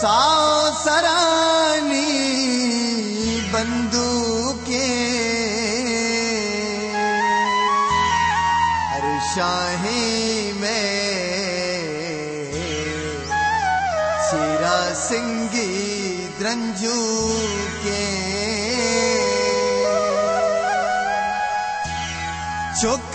Sao Sarani बंदूके। हर शाही में शेरा सिंगी द्रंजू के चुक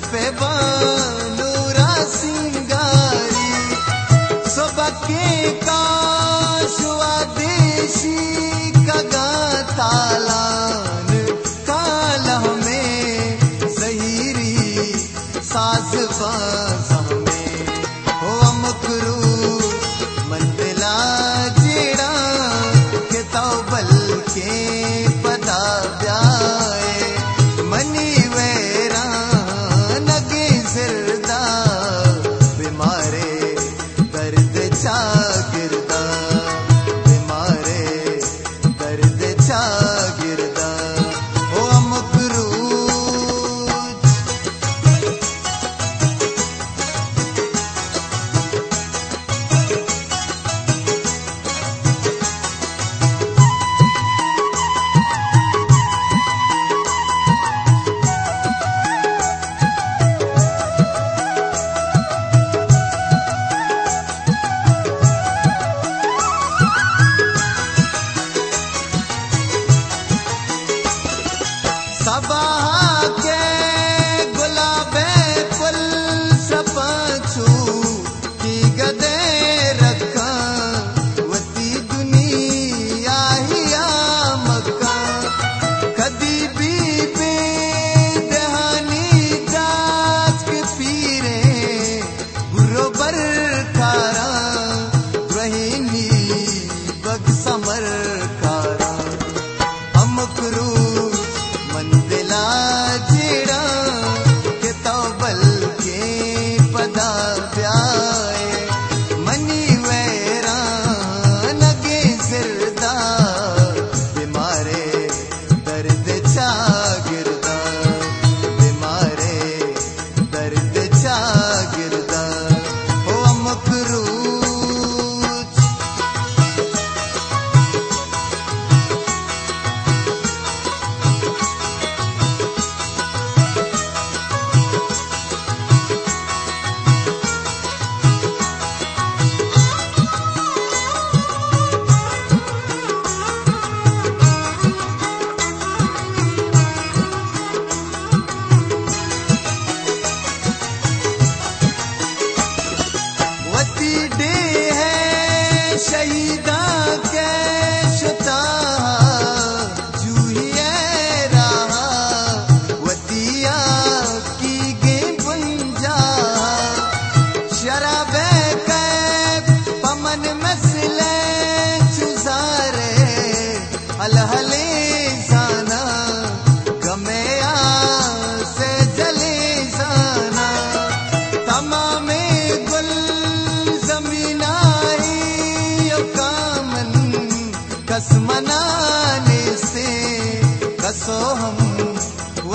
शपे बनूरा सिंगारी सा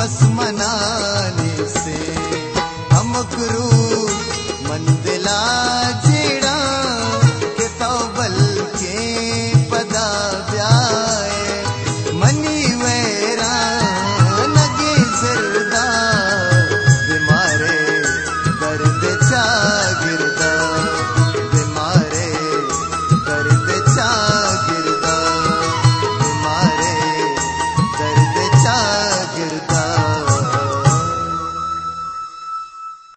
आसमना